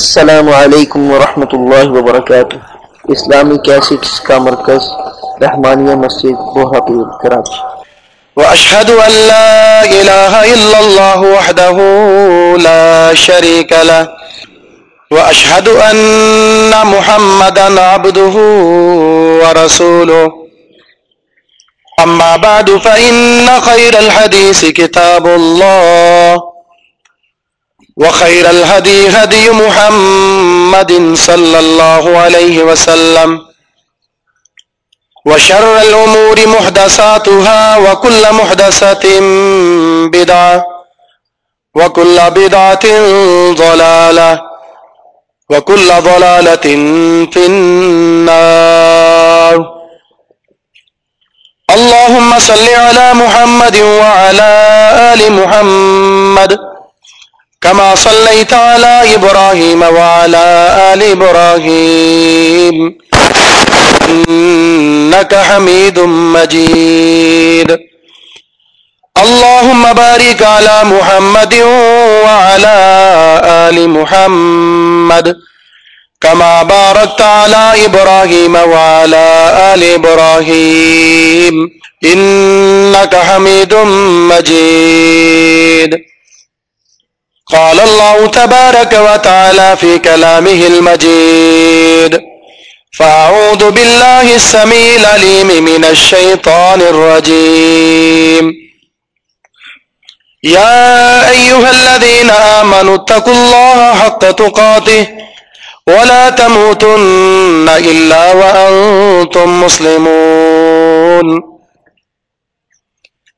السلام علیکم ورحمۃ اللہ وبرکاتہ۔ اسلامی کیسٹس کا مرکز، رحمانیہ مسجد بوہاپور کراچی وأشهد أن لا إله إلا الله وحده لا شريك له وأشهد أن محمدا عبده ورسوله أما بعد، فإن خير الحديث كتاب الله وخير الهدي هدي محمد صلى الله عليه وسلم وشر الأمور محدثاتها وكل محدثة بدعة وكل بدعة ضلالة وكل ضلالة في النار. اللهم صل على محمد وعلى آل محمد كما صليت على إبراهيم وعلى آل إبراهيم. إنك حميد مجيد. اللهم بارك على محمد وعلى آل محمد. كما باركت على إبراهيم وعلى آل إبراهيم. إنك حميد مجيد. قال الله تبارك وتعالى في كلامه المجيد. فأعوذ بالله السميع العليم من الشيطان الرجيم. يا أيها الذين آمنوا اتقوا الله حق تقاته ولا تموتن إلا وأنتم مسلمون.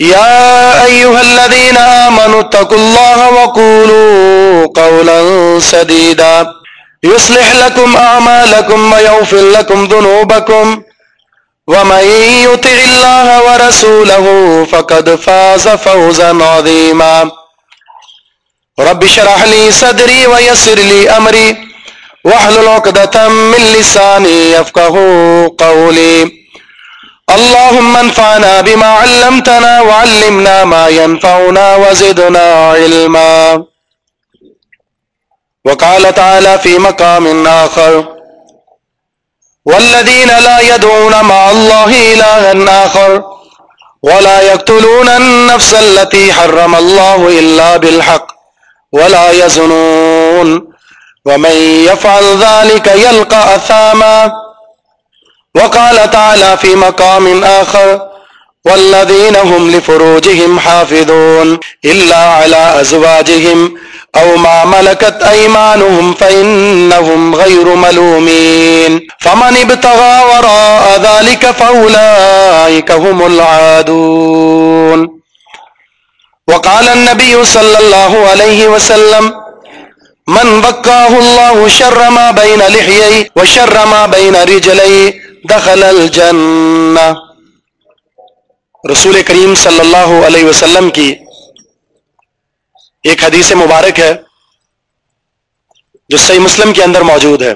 يا أيها الذين آمنوا اتقوا الله وقولوا قولا سديدا. يصلح لكم أعمالكم ويغفر لكم ذنوبكم. ومن يطع الله ورسوله فقد فاز فوزا عظيما. رب شرح لي صدري ويسر لي أمري. واحلل عقدة من لساني يفقه قولي. اللهم انفعنا بما علمتنا وعلمنا ما ينفعنا وزدنا علما. وقال تعالى في مقام آخر، والذين لا يدعون مع الله إلها آخر، ولا يقتلون النفس التي حرم الله إلا بالحق، ولا يزنون، ومن يفعل ذلك يلقى أثاما. وقال تعالى في مقام آخر والذين هم لفروجهم حافظون إلا على أزواجهم أو ما ملكت أيمانهم فإنهم غير ملومين فمن ابتغى وراء ذلك فأولئك هم العادون وقال النبي صلى الله عليه وسلم من بقاه الله شر ما بين لحيي وشر ما بين رجلي دخل الجنة رسول کریم صلی اللہ علیہ وسلم کی ایک حدیث مبارک ہے، جو صحیح مسلم کے اندر موجود ہے۔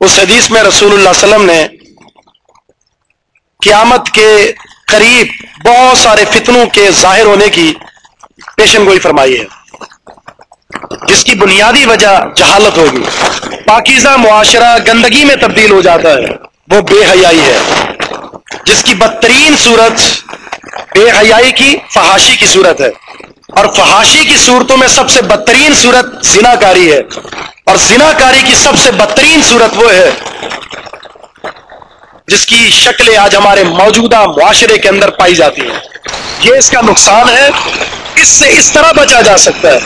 اس حدیث میں رسول اللہ علیہ وسلم نے قیامت کے قریب بہت سارے فتنوں کے ظاہر ہونے کی پیشن گوئی فرمائی ہے۔ جس کی بنیادی وجہ جہالت ہوگی۔ پاکیزہ معاشرہ گندگی میں تبدیل ہو جاتا ہے۔ وہ بے حیائی ہے۔ جس کی بدترین صورت بے حیائی کی فحاشی کی صورت ہے۔ اور فحاشی کی صورتوں میں سب سے بدترین صورت زنا کاری ہے۔ اور زنا کاری کی سب سے بدترین صورت وہ ہے۔ جس کی شکلیں آج ہمارے موجودہ معاشرے کے اندر پائی جاتی ہیں۔ یہ اس کا نقصان ہے۔ اس سے اس طرح بچا جا سکتا ہے۔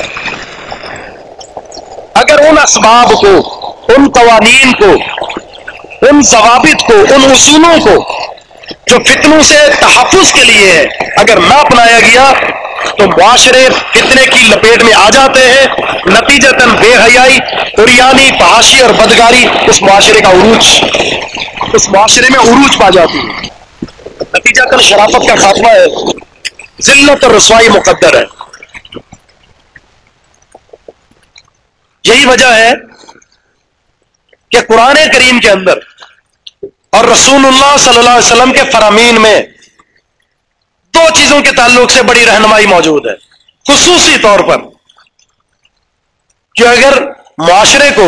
اگر ان اسباب کو، ان قوانین کو، ان ضوابط کو، ان اصولوں کو، جو فتنوں سے تحفظ کے لیے ہے اگر نہ اپنایا گیا، تو معاشرے فتنے کی لپیٹ میں آ جاتے ہیں۔ نتیجہ تن بے حیائی اریانی پہاشی اور بدگاری اس معاشرے کا عروج، اس معاشرے میں عروج پا جاتی ہے۔ نتیجہ شرافت کا خاتمہ ہے۔ ذلت اور رسوائی مقدر ہے۔ یہی وجہ ہے کہ قرآن کریم کے اندر اور رسول اللہ صلی اللہ علیہ وسلم کے فرامین میں دو چیزوں کے تعلق سے بڑی رہنمائی موجود ہے۔ خصوصی طور پر کہ اگر معاشرے کو،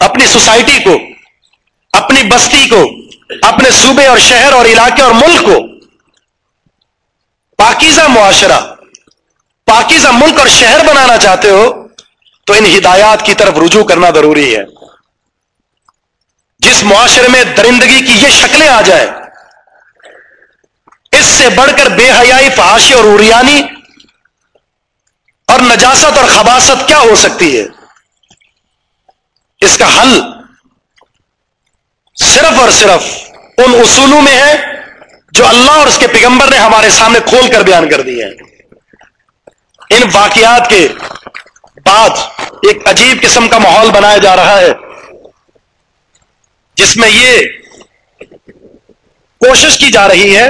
اپنی سوسائٹی کو، اپنی بستی کو، اپنے صوبے اور شہر اور علاقے اور ملک کو پاکیزہ معاشرہ، پاکیزہ ملک اور شہر بنانا چاہتے ہو تو ان ہدایات کی طرف رجوع کرنا ضروری ہے۔ جس معاشرے میں درندگی کی یہ شکلیں آ جائیں، اس سے بڑھ کر بے حیائی، فحاشی اور اریانی اور نجاست اور خباست کیا ہو سکتی ہے؟ اس کا حل صرف اور صرف ان اصولوں میں ہے جو اللہ اور اس کے پیغمبر نے ہمارے سامنے کھول کر بیان کر دیے ہیں۔ ان واقعات کے بعد ایک عجیب قسم کا ماحول بنایا جا رہا ہے، جس میں یہ کوشش کی جا رہی ہے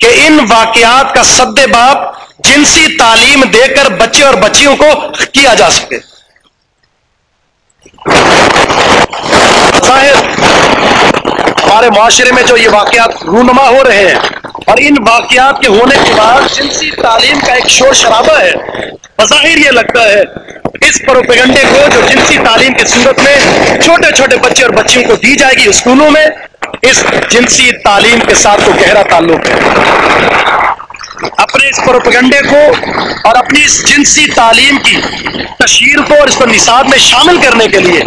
کہ ان واقعات کا سد باپ جنسی تعلیم دے کر بچے اور بچیوں کو کیا جا سکے۔ ظاہر، ہمارے معاشرے میں جو یہ واقعات رونما ہو رہے ہیں اور ان واقعات کے ہونے کے بعد جنسی تعلیم کا ایک شور شرابہ ہے۔ بظاہر یہ لگتا ہے اس پروپیگنڈے کو جو جنسی تعلیم کی صورت میں چھوٹے چھوٹے بچے اور بچیوں کو دی جائے گی اسکولوں میں، اس جنسی تعلیم کے ساتھ تو گہرا تعلق ہے۔ اپنے اس پروپگنڈے کو اور اپنی اس جنسی تعلیم کی تشہیر کو اور اس کو نصاب میں شامل کرنے کے لیے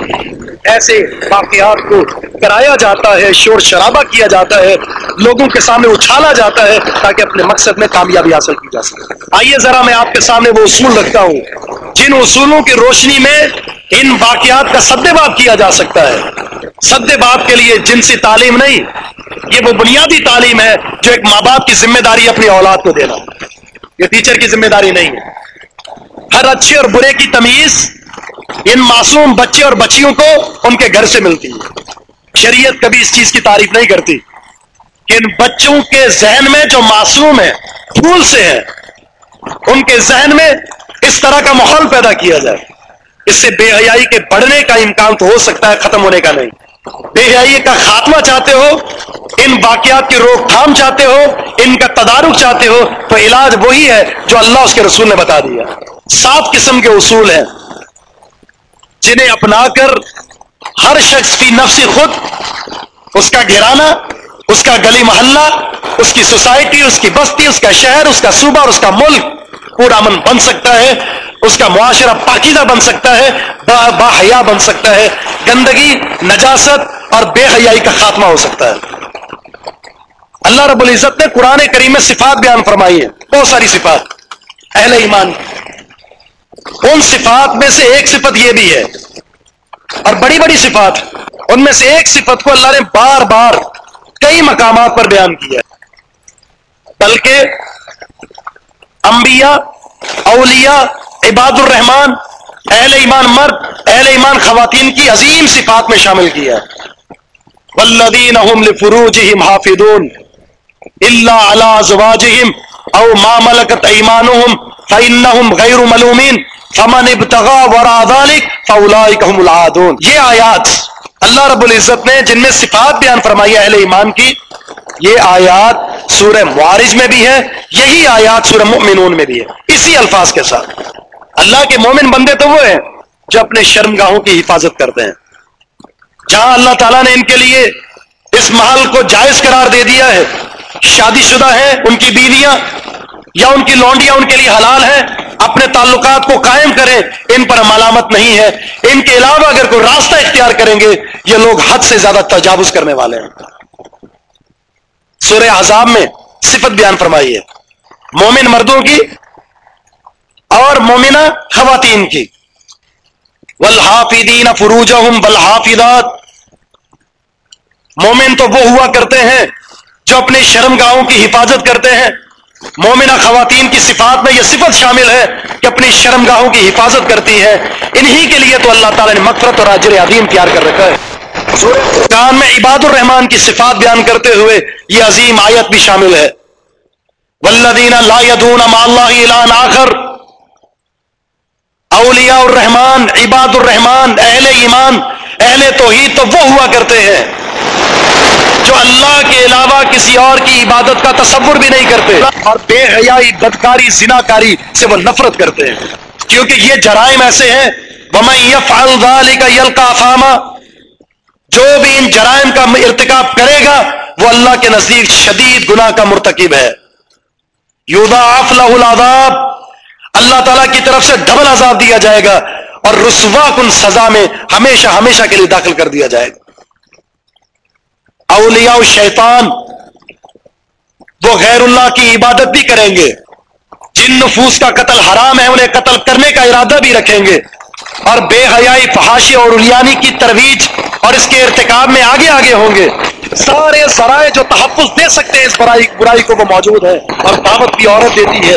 ایسے واقعات کو کرایا جاتا ہے، شور شرابہ کیا جاتا ہے، لوگوں کے سامنے اچھالا جاتا ہے تاکہ اپنے مقصد میں کامیابی حاصل کی جا سکے۔ آئیے ذرا میں آپ کے سامنے وہ اصول رکھتا ہوں۔ جن اصولوں کی روشنی میں ان واقعات کا سد باب کیا جا سکتا ہے۔ سد باب کے لیے جنسی تعلیم نہیں، یہ وہ بنیادی تعلیم ہے جو ایک ماں باپ کی ذمہ داری اپنی اولاد کو دینا۔ یہ ٹیچر کی ذمہ داری نہیں ہے۔ ہر اچھے اور برے کی تمیز ان معصوم بچے اور بچیوں کو ان کے گھر سے ملتی ہے۔ شریعت کبھی اس چیز کی تعریف نہیں کرتی کہ ان بچوں کے ذہن میں جو معصوم ہے پھول سے ہے ان کے ذہن میں اس طرح کا ماحول پیدا کیا جائے۔ اس سے بے حیائی کے بڑھنے کا امکان تو ہو سکتا ہے، ختم ہونے کا نہیں۔ بے حیائی کا خاتمہ چاہتے ہو، ان واقعات کی روک تھام چاہتے ہو، ان کا تدارک چاہتے ہو، تو علاج وہی ہے جو اللہ اس کے رسول نے بتا دیا۔ سات قسم کے اصول ہیں۔ جنہیں اپنا کر ہر شخص کی نفسی خود، اس کا گھرانا اس کا گلی محلہ، اس کی سوسائٹی، اس کی بستی، اس کا شہر، اس کا صوبہ، اور اس کا ملک۔ پورا من بن سکتا ہے، اس کا معاشرہ پاکیزہ بن سکتا ہے، با با حیا بن سکتا ہے۔ گندگی، نجاست اور بے حیائی کا خاتمہ ہو سکتا ہے۔ اللہ رب العزت نے قرآن کریم میں صفات بیان فرمائی ہے بہت ساری صفات۔ اہل ایمان۔ ان صفات میں سے ایک صفت یہ بھی ہے۔ اور بڑی بڑی صفات۔ ان میں سے ایک صفت کو اللہ نے بار بار کئی مقامات پر بیان کیا بلکہ انبیاء، اولیاء عباد الرحمان اہل ایمان مرد، اہل ایمان خواتین کی عظیم صفات میں شامل کیا والذین هم لفروجهم حافظون۔ الا على ازواجهم او ما ملكت ايمانهم فانهم غير ملومين۔ فمن ابتغى وراء ذلك فاولئك هم العادون۔ یہ آیات اللہ رب العزت نے جن میں صفات بیان فرمائی اہل ایمان کی، یہ آیات سورہ معارج میں بھی ہے، یہی آیات سورہ مؤمنون میں بھی ہے۔ اسی الفاظ کے ساتھ۔ اللہ کے مومن بندے تو وہ ہیں جو اپنے شرم گاہوں کی حفاظت کرتے ہیں۔ جہاں اللہ تعالیٰ نے ان کے لیے اس محل کو جائز قرار دے دیا ہے، شادی شدہ ہیں، ان کی بیویاں یا ان کی لونڈیاں ان کے لیے حلال ہیں، اپنے تعلقات کو قائم کریں، ان پر ملامت نہیں ہے۔ ان کے علاوہ اگر کوئی راستہ اختیار کریں گے، یہ لوگ حد سے زیادہ تجاوز کرنے والے ہیں۔ سورہ عذاب میں صفت بیان فرمائی ہے۔ مومن مردوں کی اور مومنہ خواتین کی۔ والحافظین فروجہم والحافظات مومن تو وہ ہوا کرتے ہیں جو اپنے شرم گاہوں کی حفاظت کرتے ہیں۔ مومنہ خواتین کی صفات میں یہ صفت شامل ہے کہ اپنی شرم گاہوں کی حفاظت کرتی ہے۔ انہی کے لیے تو اللہ تعالیٰ نے مغفرت اور اجر عظیم تیار کر رکھا ہے۔ کان میں عباد الرحمان کی صفات بیان کرتے ہوئے یہ عظیم آیت بھی شامل ہے۔ والذین لا يدون مع اللہ الہ آخر، اولیاء الرحمان عباد الرحمان اہل ایمان، اہل توحید تو وہ ہوا کرتے ہیں جو اللہ کے علاوہ کسی اور کی عبادت کا تصور بھی نہیں کرتے۔ اور بے حیائی، بدکاری زنا کاری سے وہ نفرت کرتے ہیں۔ کیونکہ یہ جرائم ایسے ہیں کا فاما جو بھی ان جرائم کا ارتکاب کرے گا، وہ اللہ کے نزدیک شدید گناہ کا مرتکب ہے۔ یودا العذاب، اللہ تعالیٰ کی طرف سے ڈبل عذاب دیا جائے گا اور رسوا کن سزا میں ہمیشہ ہمیشہ کے لیے داخل کر دیا جائے گا۔ اولیاء شیطان وہ غیر اللہ کی عبادت بھی کریں گے۔ جن نفوس کا قتل حرام ہے، انہیں قتل کرنے کا ارادہ بھی رکھیں گے۔ اور بے حیائی فحاشی اور اریانی کی ترویج اور اس کے ارتکاب میں آگے آگے ہوں گے۔ سارے ذرائع جو تحفظ دے سکتے ہیں اس برائی برائی کو وہ موجود ہے اور دعوت کی عورت دیتی ہے،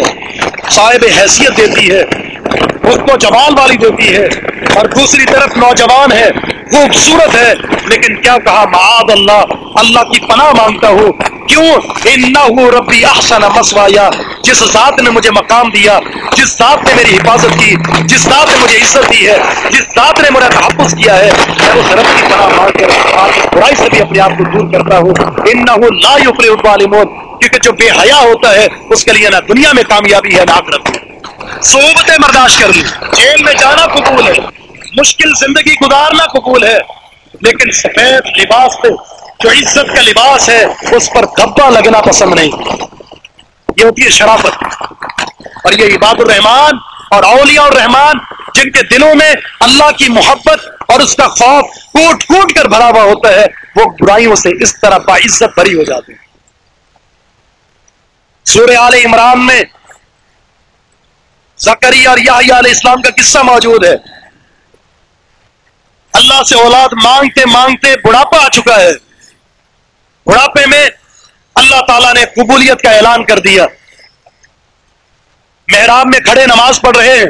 صاحب حیثیت دیتی ہے اس کو جمال والی دیتی ہے۔ اور دوسری طرف نوجوان ہے خوبصورت ہے، لیکن کیا کہا؟ معاد اللہ اللہ کی پناہ مانگتا ہوں۔ کیوں؟ ان ربی احسن مسوایا، جس ذات نے مجھے مقام دیا، جس ذات نے میری حفاظت کی، جس ذات نے مجھے عزت دی ہے، جس ذات نے میرا تحفظ کیا ہے۔ میں اس رب کی پناہ مانگ کر برائی سے بھی اپنے آپ کو دور کرتا ہوں۔ ان لا یفر الظالمون، کیونکہ جو بے حیا ہوتا ہے، اس کے لیے نہ دنیا میں کامیابی ہے، نہ آخرت۔ صحبتیں برداشت کر لی۔ جیل میں جانا قبول ہے۔ مشکل زندگی گزارنا قبول ہے، لیکن سفید لباس پہ جو عزت کا لباس ہے، اس پر دبا لگنا پسند نہیں۔ یہ ہوتی ہے شرافت۔ اور یہ عباد الرحمان اور اولیاء الرحمان جن کے دلوں میں اللہ کی محبت اور اس کا خوف کوٹ کوٹ کر بھرا ہوا ہوتا ہے، وہ برائیوں سے اس طرح باعزت بری ہو جاتے ہیں۔ سورہ آل عمران میں زکری اور یاہی علیہ السلام کا قصہ موجود ہے۔ اللہ سے اولاد مانگتے مانگتے بڑھاپا آ چکا ہے۔ بڑھاپے میں اللہ تعالیٰ نے قبولیت کا اعلان کر دیا۔ محراب میں کھڑے نماز پڑھ رہے ہیں۔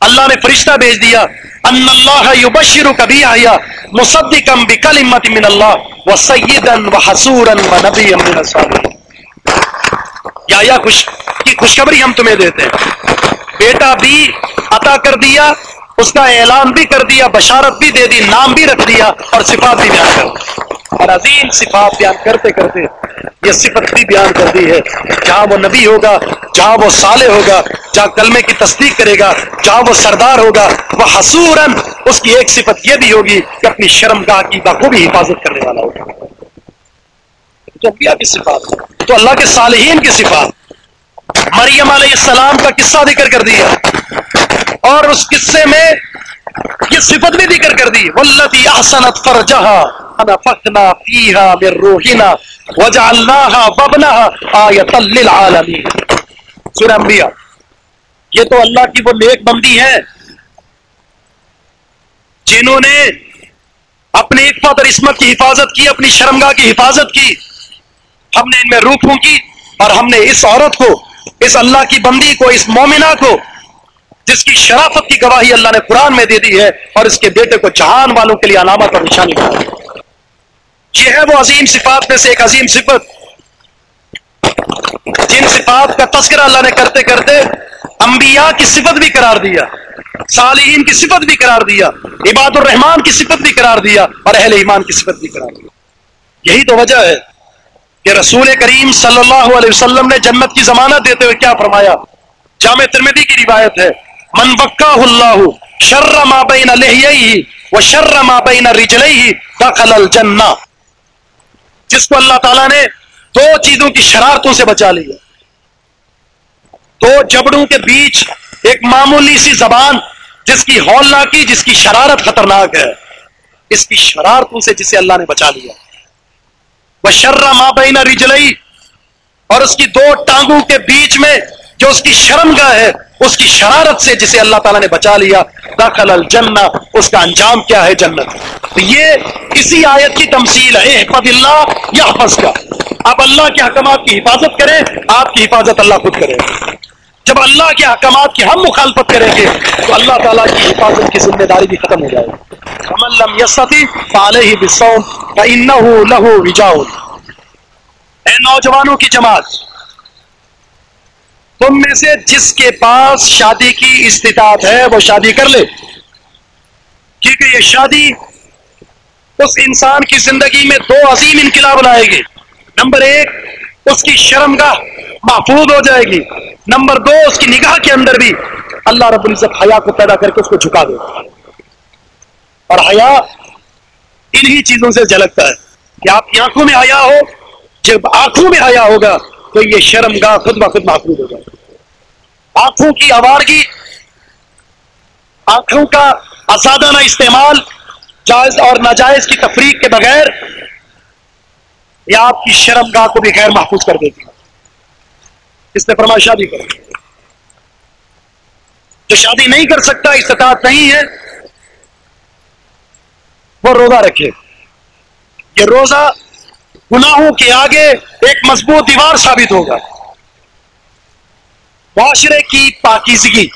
اللہ نے فرشتہ بھیج دیا۔ ان اللہ یبشر کبھی آیا مصدقم بکلمت من اللہ و سیدن و من الصالحین یا یا خوش کی خوشخبری ہم تمہیں دیتے ہیں۔ بیٹا بھی عطا کر دیا۔ اس کا اعلان بھی کر دیا، بشارت بھی دے دی، نام بھی رکھ دیا اور صفات بھی بیان کر دی۔ اور عظیم صفات بیان کرتے کرتے یہ صفت بھی بیان کر دی ہے۔ جہاں وہ نبی ہوگا، جہاں وہ صالح ہوگا، جہاں کلمے کی تصدیق کرے گا، جہاں وہ سردار ہوگا، وہ حسورن اس کی ایک صفت یہ بھی ہوگی کہ اپنی شرم گاہ کی بخوبی حفاظت کرنے والا ہوگا۔ تو کی صفات، تو اللہ کے صالحین کی صفات۔ مریم علیہ السلام کا قصہ ذکر کر دیا۔ اور اس قصے میں یہ صفت بھی ذکر کر دی. ولتی احسنت فرجہا انا فخنا فیہا من روحنا وجعلناها وابنها آیتا للعالمین سورہ انبیاء. یہ تو اللہ کی وہ نیک بندی ہے جنہوں نے اپنی عفت اور عصمت کی حفاظت کی، اپنی شرمگاہ کی حفاظت کی۔ ہم نے ان میں روح پھونکی اور ہم نے اس عورت کو، اس اللہ کی بندی کو، اس مومنہ کو جس کی شرافت کی گواہی اللہ نے قرآن میں دے دی ہے اور اس کے بیٹے کو جہان والوں کے لیے علامت اور نشانی بنا یہ ہے وہ عظیم صفات میں سے ایک عظیم صفت۔ جن صفات کا تذکرہ اللہ نے کرتے کرتے انبیاء کی صفت بھی قرار دیا، صالحین کی صفت بھی قرار دیا، عباد الرحمان کی صفت بھی قرار دیا اور اہل ایمان کی صفت بھی قرار دیا۔ یہی تو وجہ ہے کہ رسول کریم صلی اللہ علیہ وسلم نے جنت کی ضمانت دیتے ہوئے کیا فرمایا؟ جامع ترمیدی کی روایت ہے۔ من بکا اللہ شر ما بین لحیئی و شر ما بین رجلئی دخل الجنہ۔ جس کو اللہ تعالیٰ نے دو چیزوں کی شرارتوں سے بچا لیا۔ دو جبڑوں کے بیچ ایک معمولی سی زبان جس کی ہولناکی، جس کی شرارت خطرناک ہے۔ اس کی شرارتوں سے جسے اللہ نے بچا لیا۔ وہ شرر ماں بین رجلئی اور اس کی دو ٹانگوں کے بیچ میں جو اس کی شرم گاہ ہے، اس کی شرارت سے جسے اللہ تعالیٰ نے بچا لیا، داخل الجنہ، اس کا انجام کیا ہے جنت؟ تو یہ اسی آیت کی تمثیل ہے اللہ، یا کا؟ اب اللہ کے حکامات کی حفاظت کریں، آپ کی حفاظت اللہ خود کرے۔ جب اللہ کے حکامات کی ہم مخالفت کریں گے، تو اللہ تعالیٰ کی حفاظت کی ذمہ داری بھی ختم ہو جائے گی۔ یستی پالے ہی لہو لہو اے نوجوانوں کی جماعت تم میں سے جس کے پاس شادی کی استطاعت ہے، وہ شادی کر لے۔ کیونکہ یہ شادی اس انسان کی زندگی میں دو عظیم انقلاب لائے گی۔ نمبر ایک، اس کی شرمگاہ محفوظ ہو جائے گی۔ نمبر دو، اس کی نگاہ کے اندر بھی اللہ رب العزت حیا کو پیدا کر کے اس کو جھکا دے۔ اور حیا انہی چیزوں سے جھلکتا ہے۔ کہ آپ کی آنکھوں میں حیا ہو، جب آنکھوں میں حیا ہوگا تو یہ شرم گاہ خود بخود محفوظ ہو جائے۔ آنکھوں کی آوارگی، آنکھوں کا اسادانہ استعمال، جائز اور ناجائز کی تفریق کے بغیر یہ آپ کی شرم گاہ کو بھی غیر محفوظ کر دیتی اس نے فرما شادی کر جو شادی نہیں کر سکتا، استطاعت نہیں ہے، وہ روزہ رکھے۔ یہ روزہ گناہوں کے آگے ایک مضبوط دیوار ثابت ہوگا۔ معاشرے کی پاکیزگی،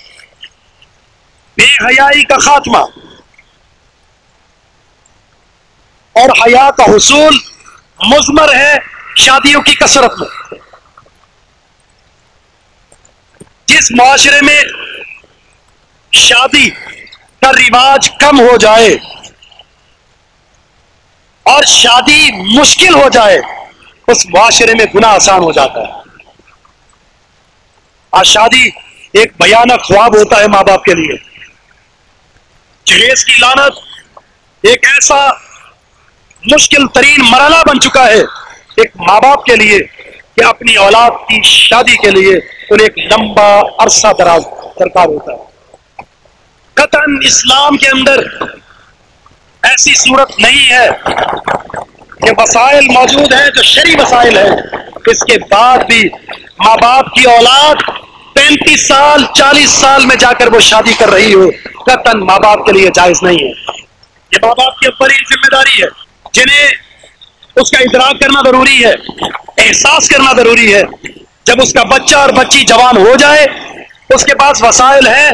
بے حیائی کا خاتمہ اور حیا کا حصول مزمر ہے شادیوں کی کثرت میں۔ جس معاشرے میں شادی کا رواج کم ہو جائے اور شادی مشکل ہو جائے، اس معاشرے میں گناہ آسان ہو جاتا ہے۔ آج شادی ایک بھیانک خواب ہوتا ہے ماں باپ کے لیے۔ جہیز کی لانت ایک ایسا مشکل ترین مرحلہ بن چکا ہے ایک ماں باپ کے لیے کہ اپنی اولاد کی شادی کے لیے انہیں ایک لمبا عرصہ دراز درکار ہوتا ہے۔ قطن اسلام کے اندر ایسی صورت نہیں ہے کہ وسائل موجود ہیں جو شری وسائل ہیں، اس کے بعد بھی ماں باپ کی اولاد پینتیس سال، چالیس سال میں جا کر وہ شادی کر رہی ہو قطن ماں باپ کے لیے جائز نہیں ہے۔ یہ ماں باپ کی بڑی ذمہ داری ہے۔ جنہیں اس کا ادراک کرنا ضروری ہے، احساس کرنا ضروری ہے۔ جب اس کا بچہ اور بچی جوان ہو جائے اس کے پاس وسائل ہے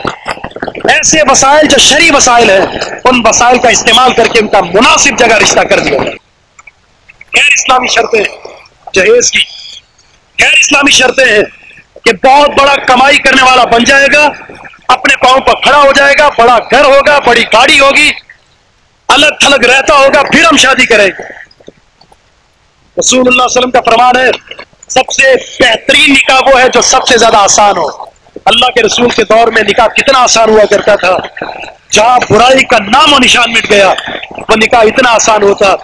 ایسے وسائل جو شری وسائل ہیں، ان وسائل کا استعمال کر کے ان کا مناسب جگہ رشتہ کر دیا جائے۔ غیر اسلامی شرطیں جہیز کی۔ غیر اسلامی شرطیں ہیں کہ بہت بڑا کمائی کرنے والا بن جائے گا، اپنے پاؤں پر کھڑا ہو جائے گا، بڑا گھر ہوگا، بڑی گاڑی ہوگی، الگ تھلگ رہتا ہوگا، پھر ہم شادی کریں گے۔ رسول اللہ علیہ وسلم کا فرمان ہے، سب سے بہترین نکاح وہ ہے جو سب سے زیادہ آسان ہو۔ اللہ کے رسول کے دور میں نکاح کتنا آسان ہوا کرتا تھا۔ جہاں برائی کا نام و نشان مٹ گیا، وہ نکاح اتنا آسان ہوتا۔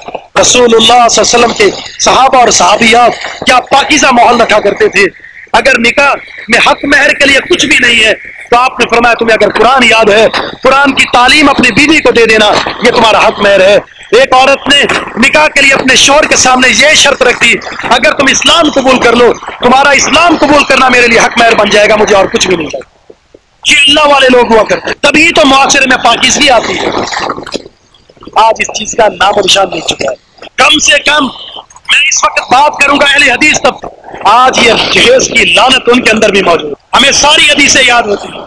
رسول اللہ صلی اللہ علیہ وسلم کے صحابہ اور صحابیات کیا پاکیزہ ماحول رکھا کرتے تھے۔ اگر نکاح میں حق مہر کے لیے کچھ بھی نہیں ہے، تو آپ نے فرمایا تمہیں اگر قرآن یاد ہے، قرآن کی تعلیم اپنی بیوی کو دے دینا، یہ تمہارا حق مہر ہے۔ ایک عورت نے نکاح کے لیے اپنے شور کے سامنے یہ شرط رکھ دی، اگر تم اسلام قبول کر لو، تمہارا اسلام قبول کرنا میرے لیے حق مہر بن جائے گا، مجھے اور کچھ بھی نہیں چاہیے۔ یہ اللہ والے لوگ ہوا کرتے تبھی تو معاشرے میں پاکیزگی آتی ہے۔ آج اس چیز کا نام و نشان مل چکا ہے۔ کم سے کم میں اس وقت بات کروں گا اہل حدیث تب آج یہ جہیز کی لانت ان کے اندر بھی موجود ہمیں ساری حدیثیں یاد ہوتی ہیں۔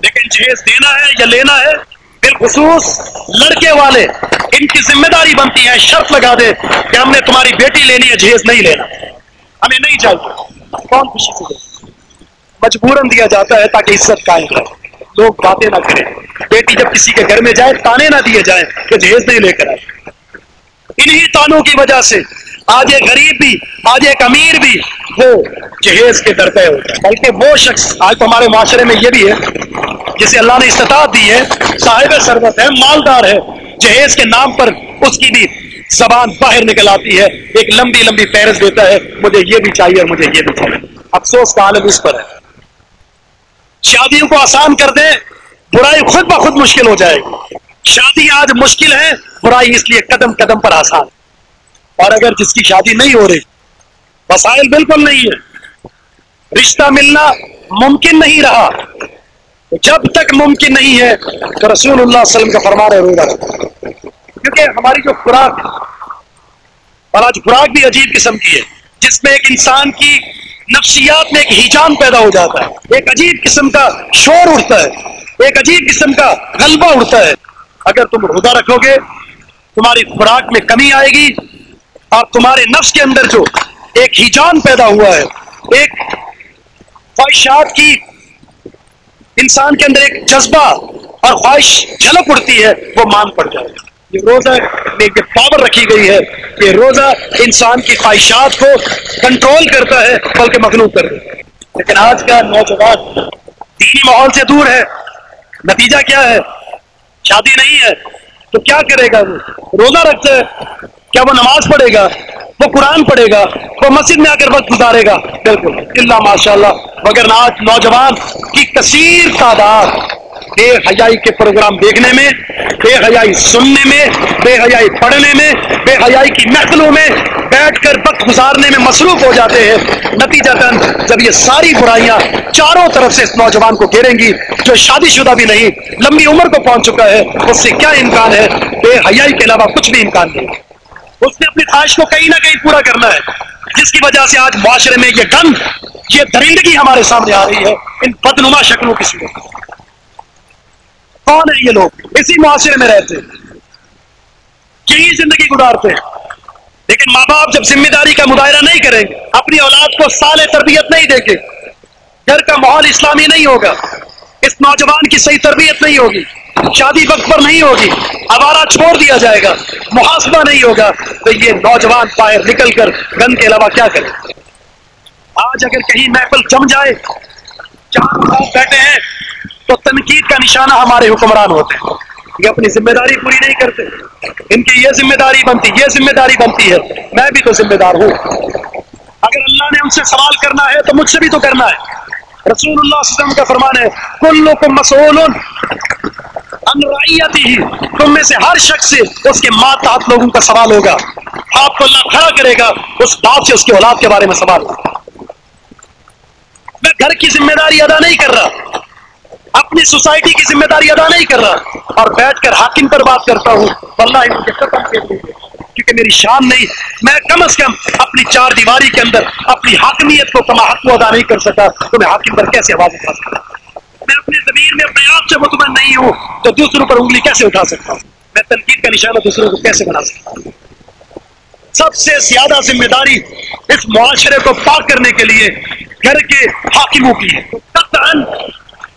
لیکن جہیز دینا ہے یا لینا ہے بالخصوص لڑکے والے، ان کی ذمہ داری بنتی ہے، شرط لگا دے کہ ہم نے تمہاری بیٹی لینی ہے، جہیز نہیں لینا۔ ہمیں نہیں چاہیے۔ کون خوشی سے مجبوراً دیا جاتا ہے تاکہ عزت قائم رہے لوگ باتیں نہ کریں۔ بیٹی جب کسی کے گھر میں جائے، تانے نہ دیے جائیں کہ جہیز نہیں لے کر آئے۔ انہی تانوں کی وجہ سے آج ایک غریب بھی، آج ایک امیر بھی۔ وہ جہیز کے درپے ہوتا ہے۔ بلکہ وہ شخص آج تو ہمارے معاشرے میں یہ بھی ہے، جسے اللہ نے استطاعت دی ہے، صاحب سربت ہے، مالدار ہے۔ جہیز کے نام پر اس کی بھی زبان باہر نکل آتی ہے۔ ایک لمبی لمبی فہرست دیتا ہے۔ مجھے یہ بھی چاہیے اور مجھے یہ بھی چاہیے۔ افسوس کا عالم اس پر ہے۔ شادیوں کو آسان کر دیں، برائی خود بخود مشکل ہو جائے گی۔ شادی آج مشکل ہے، برائی اس لیے قدم قدم پر آسان اور اگر جس کی شادی نہیں ہو رہی، وسائل بالکل نہیں ہے رشتہ ملنا ممکن نہیں رہا۔ جب تک ممکن نہیں ہے تو رسول اللہ علیہ وسلم کا فرمان ہے، روزہ۔ کیونکہ ہماری جو خوراک اور آج خوراک بھی عجیب قسم کی ہے، جس میں ایک انسان کی نفسیات میں ایک ہیجان پیدا ہو جاتا ہے۔ ایک عجیب قسم کا شور اٹھتا ہے، ایک عجیب قسم کا غلبہ اٹھتا ہے۔ اگر تم روزہ رکھو گے، تمہاری خوراک میں کمی آئے گی۔ اور تمہارے نفس کے اندر جو ایک ہیجان پیدا ہوا ہے، ایک خواہشات کی انسان کے اندر ایک جذبہ اور خواہش جھلک اڑتی ہے، وہ مان پڑ جائے گا۔ یہ روزہ میں ایک پاور رکھی گئی ہے کہ روزہ انسان کی خواہشات کو کنٹرول کرتا ہے، بلکہ مخلوق کر ہے۔ لیکن آج کا نوجوان دینی ماحول سے دور ہے، نتیجہ کیا ہے؟ شادی نہیں ہے، تو کیا کرے گا وہ؟ روزہ رکھتا ہے۔ کیا وہ نماز پڑھے گا؟ وہ قرآن پڑھے گا؟ وہ مسجد میں آ کر وقت گزارے گا؟ بالکل۔ اللہ ماشاء اللہ مگر آج نوجوان کی کثیر تعداد بے حیائی کے پروگرام دیکھنے میں، بے حیائی سننے میں، بے حیائی پڑھنے میں، بے حیائی کی محفلوں میں بیٹھ کر وقت گزارنے میں مصروف ہو جاتے ہیں۔ نتیجہ جب یہ ساری برائیاں چاروں طرف سے اس نوجوان کو گھیریں گی، جو شادی شدہ بھی نہیں، لمبی عمر کو پہنچ چکا ہے، اس سے کیا امکان ہے؟ بے حیائی کے علاوہ کچھ بھی امکان نہیں۔ اس نے اپنی خواہش کو کہیں نہ کہیں پورا کرنا ہے۔ جس کی وجہ سے آج معاشرے میں یہ گند، یہ درندگی ہمارے سامنے آ رہی ہے۔ ان بدنما شکلوں کی صورت۔ کون ہے یہ لوگ؟ اسی معاشرے میں رہتے یہی زندگی گزارتے ہیں۔ لیکن ماں باپ جب ذمہ داری کا مظاہرہ نہیں کریں گے اپنی اولاد کو سال تربیت نہیں دیں گے۔ گھر کا ماحول اسلامی نہیں ہوگا۔ اس نوجوان کی صحیح تربیت نہیں ہوگی۔ شادی وقت پر نہیں ہوگی۔ ہمارا چھوڑ دیا جائے گا۔ محاسبہ نہیں ہوگا۔ تو یہ نوجوان باہر نکل کر گند کے علاوہ کیا کرے؟ آج اگر کہیں محفل جم جائے، جہاں لوگ بیٹھے ہیں، تو تنقید کا نشانہ ہمارے حکمران ہوتے ہیں۔ یہ اپنی ذمہ داری پوری نہیں کرتے۔ ان کی یہ ذمہ داری بنتی، یہ ذمہ داری بنتی ہے۔ میں بھی تو ذمہ دار ہوں۔ اگر اللہ نے ان سے سوال کرنا ہے، تو مجھ سے بھی تو کرنا ہے۔ رسول اللہ صلی اللہ علیہ وسلم کا فرمان ہے کل کو مسول ہی، تم میں سے ہر شخص سے اس کے ماتحت لوگوں کا سوال ہوگا۔ آپ کو اللہ کھڑا کرے گا، اس باپ سے اس کے اولاد کے بارے میں سوال۔ میں گھر کی ذمہ داری ادا نہیں کر رہا۔ اپنی سوسائٹی کی ذمہ داری ادا نہیں کر رہا۔ اور بیٹھ کر حاکم پر بات کرتا ہوں۔ اللہ مجھے ختم کر دیں کیونکہ میری شان نہیں، میں کم از کم اپنی چار دیواری کے اندر اپنی حاکمیت کو کما حق کو ادا نہیں کر سکا۔ تو میں حاکم پر کیسے آواز اٹھا سکتا میں اپنے زمین میں، اپنے آپ سے مطمئن نہیں ہوں، تو دوسروں پر انگلی کیسے اٹھا سکتا ہوں؟ میں تنقید کا نشانہ دوسروں کو کیسے بنا سکتا ہوں؟ سب سے زیادہ ذمہ داری اس معاشرے کو پاک کرنے کے لیے گھر کے حاکموں کی ہے۔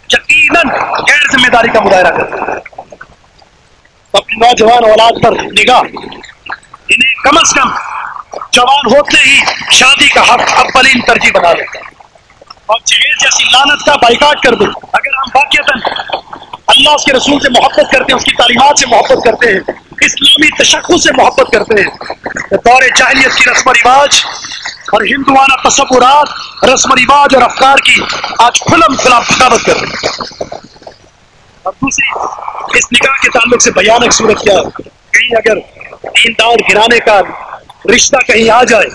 یقیناً غیر ذمہ داری کا مظاہرہ کرتے ہیں اپنی نوجوان اولاد پر نگاہ۔ انہیں کم از کم جوان ہوتے ہی شادی کا حق اولین ترجیح بنا لیتا اور جہیز جیسی لانت کا بائیکاٹ کر دیں اگر ہم واقع اللہ اس کے رسول سے محبت کرتے ہیں، اس کی تعلیمات سے محبت کرتے ہیں، اسلامی تشخص سے محبت کرتے ہیں دور جاہلیت کی رسم و رواج اور ہندوانہ تصورات، رسم و رواج اور افکار کی آج کھلم کھلا بغاوت کر رہے ہیں۔ اور دوسری، اس نکاح کے تعلق سے بھیانک صورت کیا کہیں اگر تین دار گرانے کا رشتہ کہیں آ جائے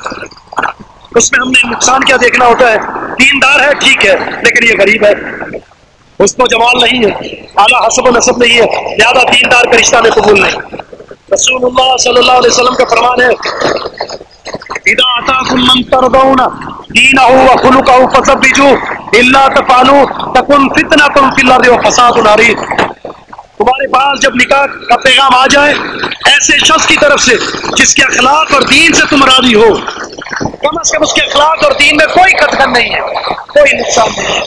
اس میں ہم نے نقصان کیا دیکھنا ہوتا ہے۔ تین دار ہے، ٹھیک ہے، لیکن یہ غریب ہے۔ اس کو جمال نہیں ہے۔ اعلیٰ حسب و نصب نہیں ہے۔ زیادہ تین دار کا رشتہ میں قبول نہیں۔ رسول اللہ صلی اللہ علیہ وسلم کا فرمان ہے۔ اذا اتاكم من ترضون دينه وخلقه فثبتوا الا تفعلوا تكن فتنه في الارض وفساد عريض تمہارے پاس جب نکاح کا پیغام آ جائے ایسے شخص کی طرف سے جس کے اخلاق اور دین سے تم راضی ہو، کم از کم اس کے اخلاق اور دین میں کوئی قدغن نہیں ہے، کوئی نقصان نہیں ہے۔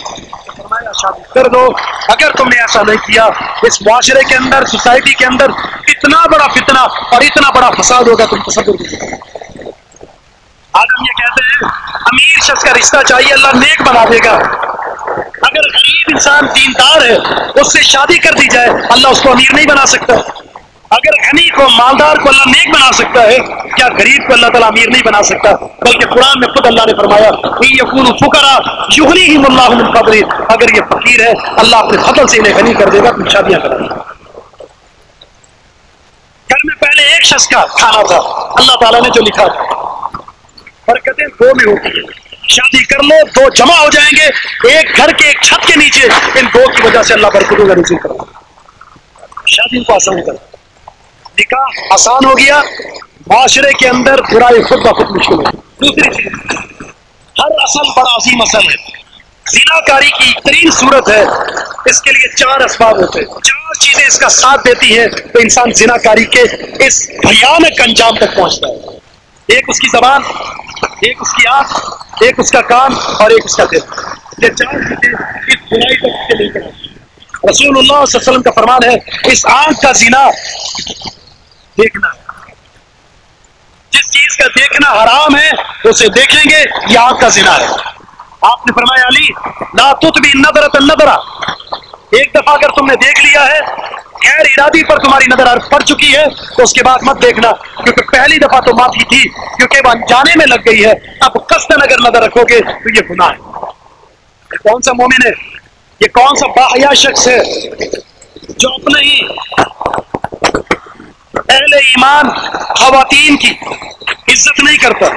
شادی کر دو۔ اگر تم نے ایسا نہیں کیا، اس معاشرے کے اندر، سوسائٹی کے اندر اتنا بڑا فتنہ اور اتنا بڑا فساد ہوگا، تم تصور آج ہم یہ کہتے ہیں، امیر شخص کا رشتہ چاہیے، اللہ نیک بنا دے گا۔ اگر غریب انسان دیندار ہے، اس سے شادی کر دی جائے، اللہ اس کو امیر نہیں بنا سکتا۔ اگر غنی کو، مالدار کو اللہ نیک بنا سکتا ہے، کیا غریب کو اللہ تعالیٰ امیر نہیں بنا سکتا؟ بلکہ قرآن میں خود اللہ نے فرمایا یقون فکرا یوہنی ہی اللہ قبری اگر یہ فقیر ہے، اللہ اپنے فضل سے انہیں غنی کر دے گا تم شادیاں کرا گھر میں پہلے ایک شخص کا کھانا تھا، اللہ تعالیٰ نے جو لکھا برکتیں دو میں ہوتی ہیں۔ شادی کر لو، دو جمع ہو جائیں گے، ایک گھر کے، ایک چھت کے نیچے۔ ان دو کی وجہ سے اللہ برکتوں کا نصیب کرو۔ شادی کو آسان کر نکاح آسان ہو گیا۔ معاشرے کے اندر برائی خود بخود مشکل ہے دوسری چیز، ہر اصل بڑا عظیم اصل ہے۔ زنا کاری کی ترین صورت ہے۔ اس کے لیے چار اسباب ہوتے ہیں۔ چار چیزیں اس کا ساتھ دیتی ہیں تو انسان زنا کاری کے اس بھیانک انجام تک پہنچتا ہے۔ ایک اس کی زبان ایک اس کی آنکھ، ایک اس کا کام اور ایک اس کا دل۔ یہ چار چیزیں اس برائی تک کے رسول اللہ صلی اللہ علیہ وسلم کا فرمان ہے، اس آنکھ کا زنا دیکھنا۔ جس چیز کا دیکھنا حرام ہے، اسے دیکھیں گے، یہ آنکھ کا زنا ہے۔ آپ نے فرمایا، علی، لا تتبی نظرت النظرہ۔ ایک دفعہ اگر تم نے دیکھ لیا ہے خیر ارادی پر تمہاری نظر پڑ چکی ہے تو اس کے بعد مت دیکھنا، کیونکہ پہلی دفعہ تو معافی تھی، کیونکہ وہ انجانے میں لگ گئی ہے۔ اب قصدن اگر نظر رکھو گے تو یہ گناہ ہے۔ یہ کون سا مومن ہے؟ یہ کون سا باحیا شخص ہے جو اپنے ہی اہل ایمان، خواتین کی عزت نہیں کرتا،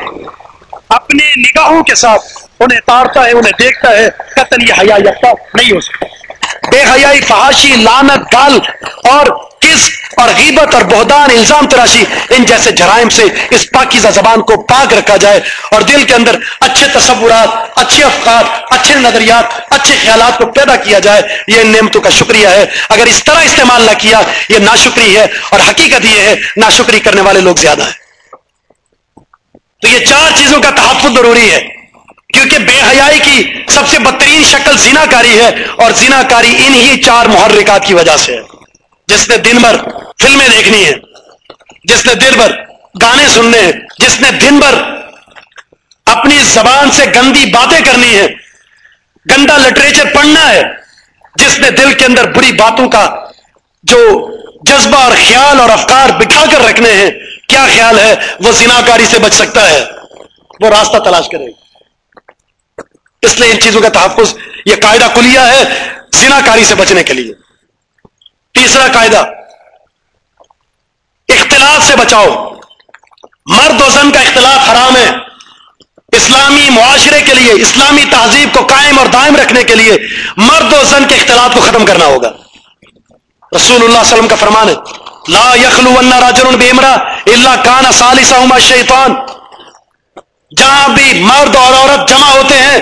اپنے نگاہوں کے ساتھ انہیں تارتا ہے، انہیں دیکھتا ہے قتل یہ حیا یکتا نہیں ہو سکتا۔ بے حیائی فحاشی لانت گال اور کس اور غیبت اور بہدان، الزام تراشی، ان جیسے جرائم سے اس پاکیزہ زبان کو پاک رکھا جائے اور دل کے اندر اچھے تصورات، اچھے افقات اچھے نظریات، اچھے خیالات کو پیدا کیا جائے، یہ نعمتوں کا شکریہ ہے۔ اگر اس طرح استعمال نہ کیا، یہ ناشکری ہے اور حقیقت یہ ہے، ناشکری کرنے والے لوگ زیادہ ہیں۔ تو یہ چار چیزوں کا تحفظ ضروری ہے۔ کیونکہ بے حیائی کی سب سے بدترین شکل زینا کاری ہے اور زینا کاری انہی چار محرکات کی وجہ سے ہے۔ جس نے دن بھر فلمیں دیکھنی ہے جس نے دن بھر گانے سننے ہیں، جس نے دن بھر اپنی زبان سے گندی باتیں کرنی ہے گندا لٹریچر پڑھنا ہے۔ جس نے دل کے اندر بری باتوں کا جو جذبہ اور خیال اور افکار بٹھا کر رکھنے ہیں، کیا خیال ہے وہ زناکاری سے بچ سکتا ہے؟ وہ راستہ تلاش کرے۔ اس لیے ان چیزوں کا تحفظ، یہ قاعدہ کلیا ہے زناکاری سے بچنے کے لیے۔ تیسرا قاعدہ، اختلاف سے بچاؤ۔ مرد و زن کا اختلاف حرام ہے۔ اسلامی معاشرے کے لیے، اسلامی تہذیب کو قائم اور دائم رکھنے کے لیے مرد و زن کے اختلاف کو ختم کرنا ہوگا۔ رسول اللہ علیہ وسلم کا فرمان ہے، لا یخلو راجر بیمرا اللہ کان سالسا شیطان۔ جہاں بھی مرد اور عورت جمع ہوتے ہیں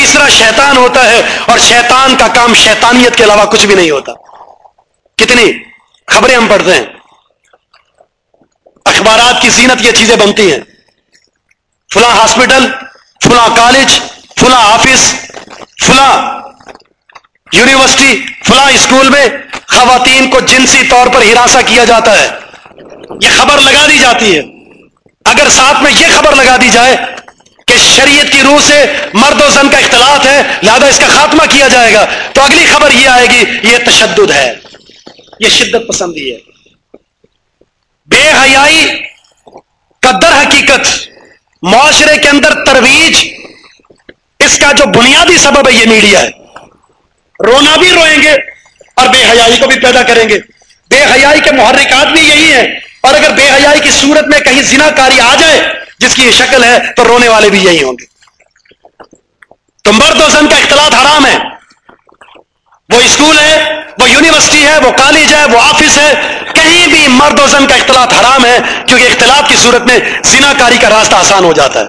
تیسرا شیطان ہوتا ہے اور شیطان کا کام شیطانیت کے علاوہ کچھ بھی نہیں ہوتا۔ کتنی خبریں ہم پڑھتے ہیں۔ اخبارات کی زینت یہ چیزیں بنتی ہیں۔ فلاں ہاسپٹل، فلاں کالج، فلاں آفس، فلاں یونیورسٹی، فلاں اسکول میں خواتین کو جنسی طور پر ہراساں کیا جاتا ہے۔ یہ خبر لگا دی جاتی ہے۔ اگر ساتھ میں یہ خبر لگا دی جائے کہ شریعت کی روح سے مرد و زن کا اختلاط ہے، لہذا اس کا خاتمہ کیا جائے گا۔ تو اگلی خبر یہ آئے گی، یہ تشدد ہے۔ یہ شدت پسندی ہے۔ بے حیائی کا در حقیقت معاشرے کے اندر ترویج، اس کا جو بنیادی سبب ہے، یہ میڈیا ہے۔ رونا بھی روئیں گے اور بے حیائی کو بھی پیدا کریں گے۔ بے حیائی کے محرکات بھی یہی ہیں۔ اور اگر بے حیائی کی صورت میں کہیں زنا کاری آ جائے جس کی یہ شکل ہے تو رونے والے بھی یہی ہوں گے۔ تو مرد و زن کا اختلاط حرام ہے۔ وہ اسکول ہے، وہ یونیورسٹی ہے، وہ کالج ہے، وہ آفس ہے۔ کہیں بھی مرد و زن کا اختلاط حرام ہے، کیونکہ اختلاط کی صورت میں زنا کاری کا راستہ آسان ہو جاتا ہے۔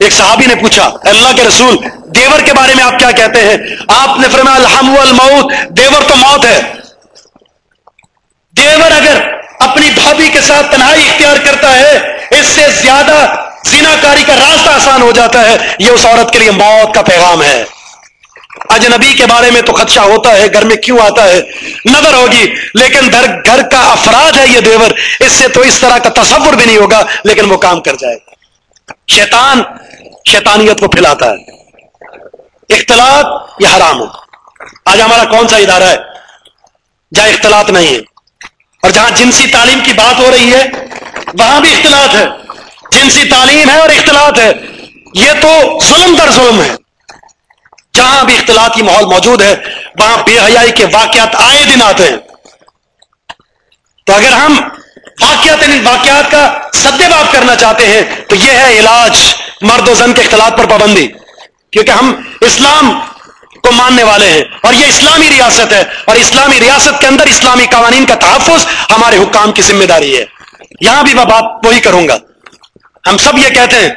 ایک صحابی نے پوچھا، اللہ کے رسول، دیور کے بارے میں آپ کیا کہتے ہیں؟ آپ نے فرمایا، الحم الموت دیور تو موت ہے۔ دیور اگر اپنی بھابھی کے ساتھ تنہائی اختیار کرتا ہے اس سے زیادہ زنا کاری کا راستہ آسان ہو جاتا ہے۔ یہ اس عورت کے لیے موت کا پیغام ہے۔ اجنبی کے بارے میں تو خدشہ ہوتا ہے، گھر میں کیوں آتا ہے؟ نظر ہوگی، لیکن گھر کا افراد ہے یہ دیور۔ اس سے تو اس طرح کا تصور بھی نہیں ہوگا، لیکن وہ کام کر جائے۔ شیطان شیطانیت کو پھیلاتا ہے۔ اختلاط یہ حرام ہو آج ہمارا کون سا ادارہ ہے جہاں اختلاط نہیں ہے؟ اور جہاں جنسی تعلیم کی بات ہو رہی ہے وہاں بھی اختلاط ہے۔ جنسی تعلیم ہے اور اختلاط ہے۔ یہ تو ظلم در ظلم ہے۔ جہاں بھی اختلاطی ماحول موجود ہے، وہاں بے حیائی کے واقعات آئے دن آتے ہیں۔ تو اگر ہم واقعات ان واقعات کا سدے باب کرنا چاہتے ہیں، تو یہ ہے علاج مرد و زن کے اختلاط پر پابندی۔ کیونکہ ہم اسلام کو ماننے والے ہیں۔ اور یہ اسلامی ریاست ہے۔ اور اسلامی ریاست کے اندر اسلامی قوانین کا تحفظ ہمارے حکام کی ذمہ داری ہے۔ یہاں بھی میں بات وہی کروں گا۔ ہم سب یہ کہتے ہیں۔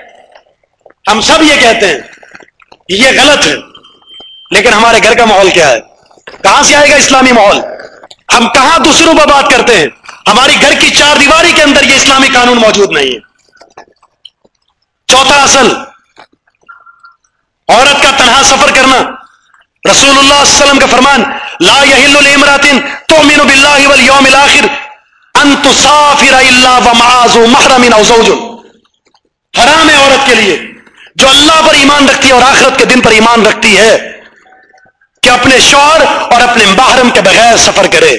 ہم سب یہ کہتے ہیں۔ یہ غلط ہے۔ لیکن ہمارے گھر کا ماحول کیا ہے؟ کہاں سے آئے گا اسلامی ماحول؟ ہم کہاں دوسروں پر بات کرتے ہیں؟ ہماری گھر کی چار دیواری کے اندر یہ اسلامی قانون موجود نہیں ہے۔ چوتھا اصل، عورت کا تنہا سفر کرنا۔ رسول اللہ علیہ وسلم کا فرمان، لا يحل لامرات تؤمن بالله واليوم الاخر۔ ان تسافر الا ومعاذ محرم او زوج. حرام ہے عورت کے لیے جو اللہ پر ایمان رکھتی ہے اور آخرت کے دن پر ایمان رکھتی ہے کہ اپنے شوہر اور اپنے محرم کے بغیر سفر کرے.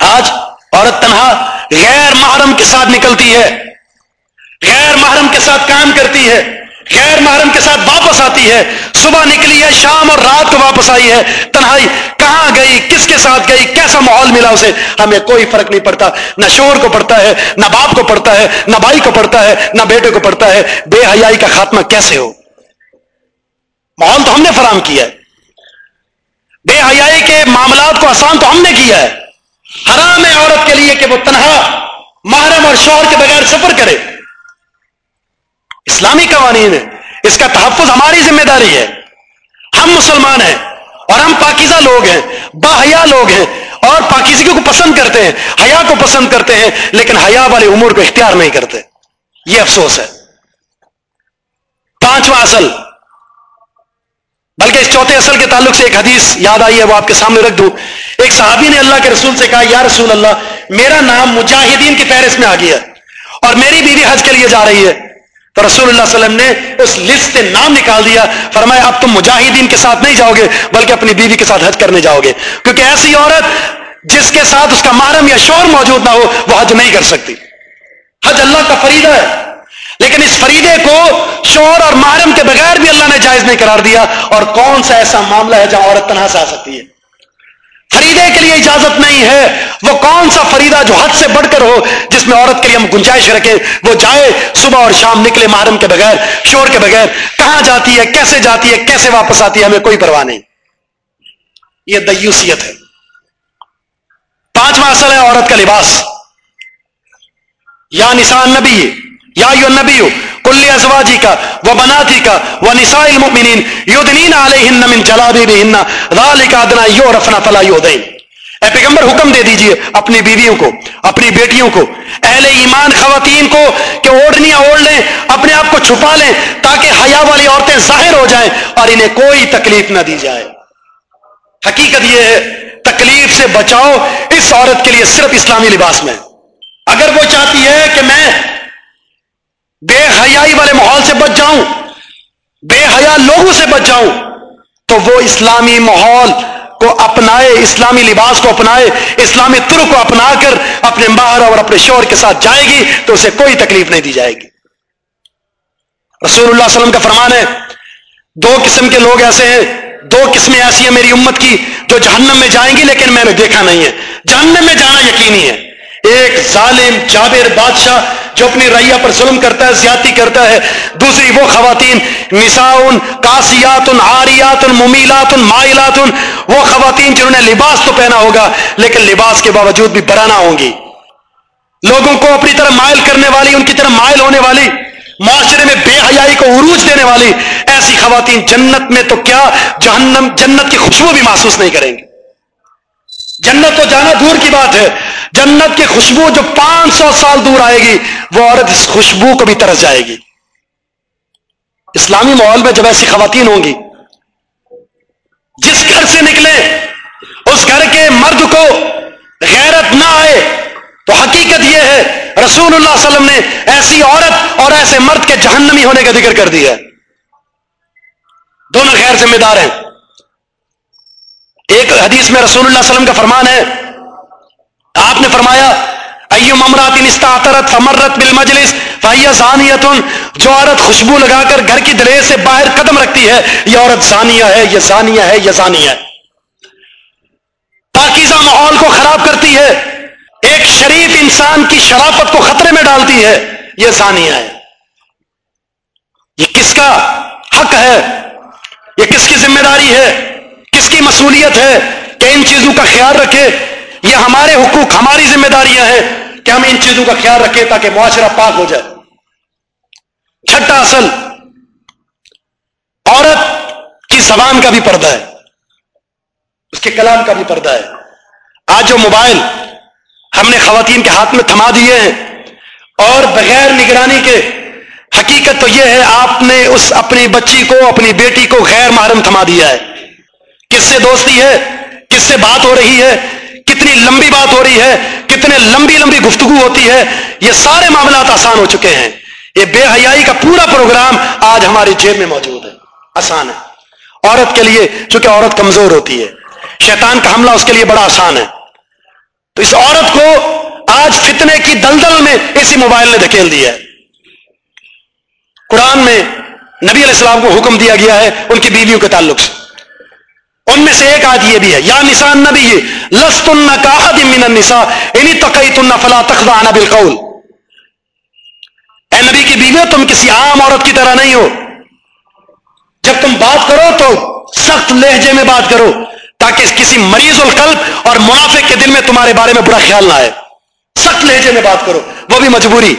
آج عورت تنہا غیر محرم کے ساتھ نکلتی ہے، غیر محرم کے ساتھ کام کرتی ہے، غیر محرم کے ساتھ واپس آتی ہے صبح نکلی ہے، شام اور رات کو واپس آئی ہے۔ تنہائی، کہاں گئی؟ کس کے ساتھ گئی؟ کیسا ماحول ملا اسے؟ ہمیں کوئی فرق نہیں پڑتا۔ نہ شور کو پڑتا ہے، نہ باپ کو پڑتا ہے، نہ بھائی کو پڑتا ہے، نہ بیٹے کو پڑتا ہے۔ بے حیائی کا خاتمہ کیسے ہو؟ ماحول تو ہم نے فراہم کیا ہے۔ بے حیائی کے معاملات کو آسان تو ہم نے کیا ہے۔ حرام ہے عورت کے لیے کہ وہ تنہا، محرم اور شوہر کے بغیر سفر کرے۔ اسلامی قوانین ہے اس کا تحفظ ہماری ذمہ داری ہے۔ ہم مسلمان ہیں اور ہم پاکیزہ لوگ ہیں، با حیا لوگ ہیں اور پاکیزگی کو پسند کرتے ہیں، حیا کو پسند کرتے ہیں، لیکن حیا والے امور کو اختیار نہیں کرتے۔ یہ افسوس ہے۔ پانچواں اصل۔ بلکہ اس چوتھے اصل کے تعلق سے ایک حدیث یاد آئی ہے، وہ آپ کے سامنے رکھ دوں۔ ایک صحابی نے اللہ کے رسول سے کہا، یا رسول اللہ، میرا نام مجاہدین کی فہرست میں آ گیا اور میری بیوی حج کے لیے جا رہی ہے۔ تو رسول اللہ علیہ وسلم نے اس لسٹ سے نام نکال دیا، فرمایا، اب تم مجاہدین کے ساتھ نہیں جاؤ گے بلکہ اپنی بیوی کے ساتھ حج کرنے جاؤ گے کیونکہ ایسی عورت جس کے ساتھ اس کا محرم یا شور موجود نہ ہو، وہ حج نہیں کر سکتی۔ حج اللہ کا فریدہ ہے۔ لیکن اس فریدے کو شور اور محرم کے بغیر بھی اللہ نے جائز نہیں قرار دیا۔ اور کون سا ایسا معاملہ ہے جہاں عورت تنہا سے آ سکتی ہے؟ فریدے کے لیے اجازت نہیں ہے۔ وہ کون سا فریدہ جو حد سے بڑھ کر ہو، جس میں عورت کے لیے ہم گنجائش رکھیں، وہ جائے صبح اور شام نکلے محرم کے بغیر، شور کے بغیر، کہاں جاتی ہے، کیسے جاتی ہے، کیسے واپس آتی ہے، ہمیں کوئی پرواہ نہیں۔ یہ دیوسیت ہے۔ پانچواں اصل ہے عورت کا لباس۔ یا نسان نبی یا یو نبی کل ازواجی کا وہ بناتی کا وہ نساء المؤمنین یدنین علیہن من جلابیبہن ذالک ادنا یعرفن فلا یؤذین اے پیغمبر، حکم دے دیجیے اپنی بیویوں کو، اپنی بیٹیوں کو، اہل ایمان خواتین کو کہ اوڑھنیاں اوڑھ لیں، اپنے آپ کو چھپا لیں تاکہ حیا والی عورتیں ظاہر ہو جائیں اور انہیں کوئی تکلیف نہ دی جائے۔ حقیقت یہ ہے، تکلیف سے بچاؤ اس عورت کے لیے صرف اسلامی لباس میں۔ اگر وہ چاہتی ہے کہ میں بے حیائی والے ماحول سے بچ جاؤں، بے حیا لوگوں سے بچ جاؤں، تو وہ اسلامی ماحول کو اپنائے، اسلامی لباس کو اپنائے، اسلامی تر کو اپنا کر اپنے ماہر اور اپنے شور کے ساتھ جائے گی، تو اسے کوئی تکلیف نہیں دی جائے گی۔ رسول اللہ علیہ وسلم کا فرمان ہے، دو قسم کے لوگ ایسے ہیں، دو قسمیں ایسی ہیں میری امت کی جو جہنم میں جائیں گی، لیکن میں نے دیکھا نہیں ہے۔ جہنم میں جانا یقینی ہے۔ ایک ظالم جابر بادشاہ جو اپنی ریہ پر ظلم کرتا ہے، زیادتی کرتا ہے۔ دوسری وہ خواتین، نساؤن کاسیات آریات ممیلات مائلات وہ خواتین جنہوں نے لباس تو پہنا ہوگا، لیکن لباس کے باوجود بھی برانا ہوں گی۔ لوگوں کو اپنی طرح مائل کرنے والی، ان کی طرح مائل ہونے والی، معاشرے میں بے حیائی کو عروج دینے والی ایسی خواتین جنت میں تو کیا جہنم، جنت کی خوشبو بھی محسوس نہیں کریں گی۔ جنت تو جانا دور کی بات ہے۔ جنت کی خوشبو جو پانچ سو سال دور آئے گی، وہ عورت اس خوشبو کو بھی ترس جائے گی۔ اسلامی ماحول میں جب ایسی خواتین ہوں گی، جس گھر سے نکلے اس گھر کے مرد کو غیرت نہ آئے، تو حقیقت یہ ہے، رسول اللہ علیہ وسلم نے ایسی عورت اور ایسے مرد کے جہنمی ہونے کا ذکر کر دیا دونوں غیر ذمہ دار ہیں۔ ایک حدیث میں رسول اللہ علیہ وسلم کا فرمان ہے آپ نے فرمایا ایوم امرات استعطرت فمرت بالمجلس فہی زانیت جو عورت خوشبو لگا کر گھر کی دلیز سے باہر قدم رکھتی ہے، یہ عورت زانیہ ہے، یہ زانیہ ہے، یہ زانیہ ہے۔ پاکیزہ ماحول کو خراب کرتی ہے، ایک شریف انسان کی شرافت کو خطرے میں ڈالتی ہے، یہ زانیہ ہے۔ یہ کس کا حق ہے؟ یہ کس کی ذمہ داری ہے؟ کس کی مصولیت ہے کہ ان چیزوں کا خیال رکھے؟ یہ ہمارے حقوق، ہماری ذمہ داریاں ہیں کہ ہم ان چیزوں کا خیال رکھیں تاکہ معاشرہ پاک ہو جائے۔ چھٹا اصل، عورت کی زبان کا بھی پردہ ہے، اس کے کلام کا بھی پردہ ہے۔ آج جو موبائل ہم نے خواتین کے ہاتھ میں تھما دیے ہیں، اور بغیر نگرانی کے، حقیقت تو یہ ہے، آپ نے اس اپنی بچی کو، اپنی بیٹی کو غیر محرم تھما دیا ہے۔ کس سے دوستی ہے؟ کس سے بات ہو رہی ہے؟ کتنی لمبی بات ہو رہی ہے، کتنے لمبی لمبی گفتگو ہوتی ہے، یہ سارے معاملات آسان ہو چکے ہیں۔ یہ بے حیائی کا پورا پروگرام آج ہماری جیب میں موجود ہے۔ آسان ہے۔ عورت کے لیے، چونکہ عورت کمزور ہوتی ہے۔ شیطان کا حملہ اس کے لیے بڑا آسان ہے۔ تو اس عورت کو آج فتنے کی دلدل میں اسی موبائل نے دھکیل دیا ہے۔ قرآن میں نبی علیہ السلام کو حکم دیا گیا ہے، ان کی بیویوں کے تعلق سے۔ ان میں سے ایک آج یہ بھی ہے، یا نسان نبی لست من النساء انی تقیت فلا تخضعن بالقول۔ اے نبی کی بیویوں تم کسی عام عورت کی طرح نہیں ہو۔ جب تم بات کرو تو سخت لہجے میں بات کرو، تاکہ کسی مریض القلب اور منافق کے دل میں تمہارے بارے میں برا خیال نہ آئے۔ سخت لہجے میں بات کرو، وہ بھی مجبوری۔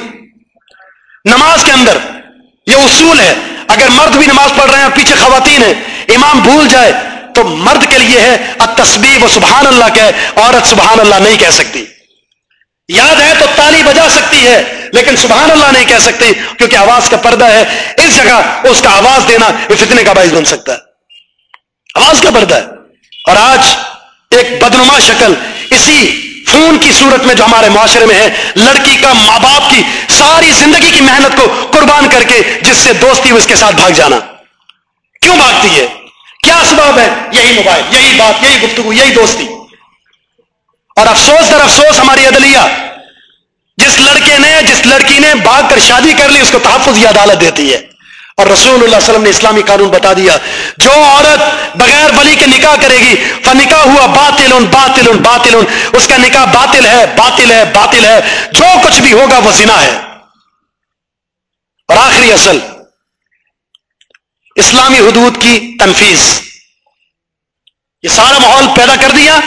نماز کے اندر یہ اصول ہے، اگر مرد بھی نماز پڑھ رہے ہیں پیچھے خواتین ہیں، امام بھول جائے تو مرد کے لیے ہے تصویر و سبحان اللہ کہ عورت سبحان اللہ نہیں کہہ سکتی۔ یاد ہے تو تالی بجا سکتی ہے، لیکن سبحان اللہ نہیں کہہ سکتی، کیونکہ آواز کا پردہ ہے۔ اس جگہ اس کا آواز دینا یہ فتنے کا باعث بن سکتا ہے۔ آواز کا پردہ ہے۔ اور آج ایک بدنما شکل، اسی خون کی صورت میں جو ہمارے معاشرے میں ہے، لڑکی کا ماں باپ کی ساری زندگی کی محنت کو قربان کر کے، جس سے دوستی اس کے ساتھ بھاگ جانا۔ کیوں بھاگتی ہے؟ کیا سبب ہے؟ یہی موبائل، یہی بات، یہی گفتگو، یہی دوستی۔ اور افسوس در افسوس ہماری عدلیہ، جس لڑکے نے، جس لڑکی نے بھاگ کر شادی کر لی، اس کو تحفظ یہ عدالت دیتی ہے۔ اور رسول اللہ علیہ وسلم نے اسلامی قانون بتا دیا، جو عورت بغیر ولی کے نکاح کرے گی، فنکاح ہوا باطل باطل باطل۔ اس کا نکاح باطل ہے باطل ہے باطل ہے۔ جو کچھ بھی ہوگا وہ زنا ہے۔ اور آخری اصل اسلامی حدود کی تنفیذ۔ یہ سارا ماحول پیدا کر دیا،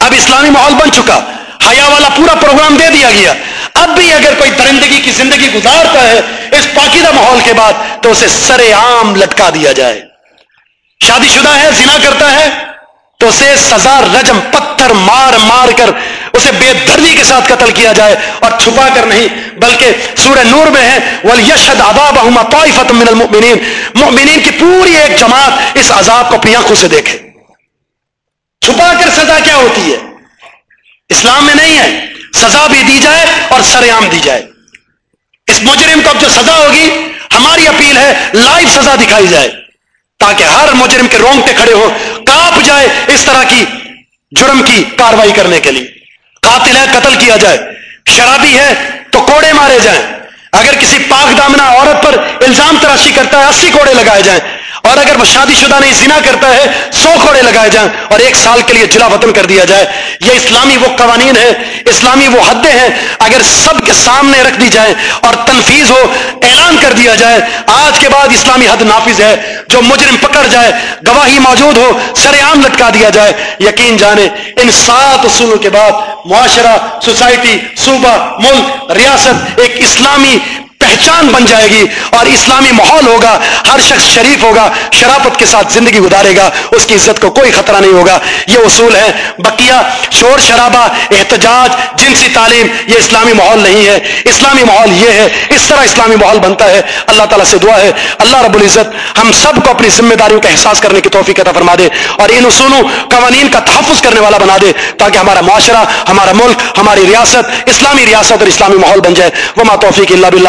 اب اسلامی ماحول بن چکا۔ حیا والا پورا پروگرام دے دیا گیا۔ اب بھی اگر کوئی درندگی کی زندگی گزارتا ہے، اس پاکیدہ ماحول کے بعد تو اسے سر عام لٹکا دیا جائے۔ شادی شدہ ہے، زنا کرتا ہے، تو اسے سزا رجم پتھر مار مار کر اسے بے دردی کے ساتھ قتل کیا جائے اور چھپا کر نہیں، بلکہ سورہ نور میں ہے، وَلْيَشْهَدْ عَذَابَهُمَا طَائِفَةٌ مِّنَ الْمُؤْمِنِينَ۔ مؤمنین کی پوری ایک جماعت اس عذاب کو اپنی آنکھوں سے دیکھے۔ چھپا کر سزا کیا ہوتی ہے؟ اسلام میں نہیں ہے۔ سزا بھی دی جائے اور سر عام دی جائے۔ اس مجرم کو اب جو سزا ہوگی، ہماری اپیل ہے لائیو سزا دکھائی جائے، تاکہ ہر مجرم کے رونگتے کھڑے ہو کاپ جائے اس طرح کی جرم کی کاروائی کرنے کے لیے۔ قاتل ہے قتل کیا جائے، شرابی ہے تو کوڑے مارے جائیں۔ اگر کسی پاک دامنا عورت پر الزام تراشی کرتا ہے، اسی کوڑے لگائے جائیں۔ اور اگر وہ شادی شدہ نہیں زنا کرتا ہے، سو کھوڑے لگائے جائیں اور ایک سال کے لیے جلا وطن کر دیا جائے۔ یہ اسلامی وہ قوانین ہے اسلامی وہ حدیں ہیں۔ اگر سب کے سامنے رکھ دی جائے اور تنفیز ہو، اعلان کر دیا جائے۔ آج کے بعد اسلامی حد نافذ ہے۔ جو مجرم پکڑ جائے، گواہی موجود ہو، سر عام لٹکا دیا جائے۔ یقین جانے، ان سات اصولوں کے بعد معاشرہ، سوسائٹی، صوبہ، ملک، ریاست ایک اسلامی پہچان بن جائے گی اور اسلامی ماحول ہوگا، ہر شخص شریف ہوگا، شرافت کے ساتھ زندگی گزارے گا، اس کی عزت کو کوئی خطرہ نہیں ہوگا۔ یہ اصول ہے بقیہ شور شرابہ، احتجاج، جنسی تعلیم، یہ اسلامی ماحول نہیں ہے۔ اسلامی ماحول یہ ہے، اس طرح اسلامی ماحول بنتا ہے۔ اللہ تعالیٰ سے دعا ہے۔ اللہ رب العزت ہم سب کو اپنی ذمہ داریوں کا احساس کرنے کی توفیق عطا فرما دے اور ان اصولوں، قوانین کا تحفظ کرنے والا بنا دے تاکہ ہمارا معاشرہ، ہمارا ملک، ہماری ریاست، اسلامی ریاست اور اسلامی ماحول بن جائے۔ وہ توفیق اللہ بلّہ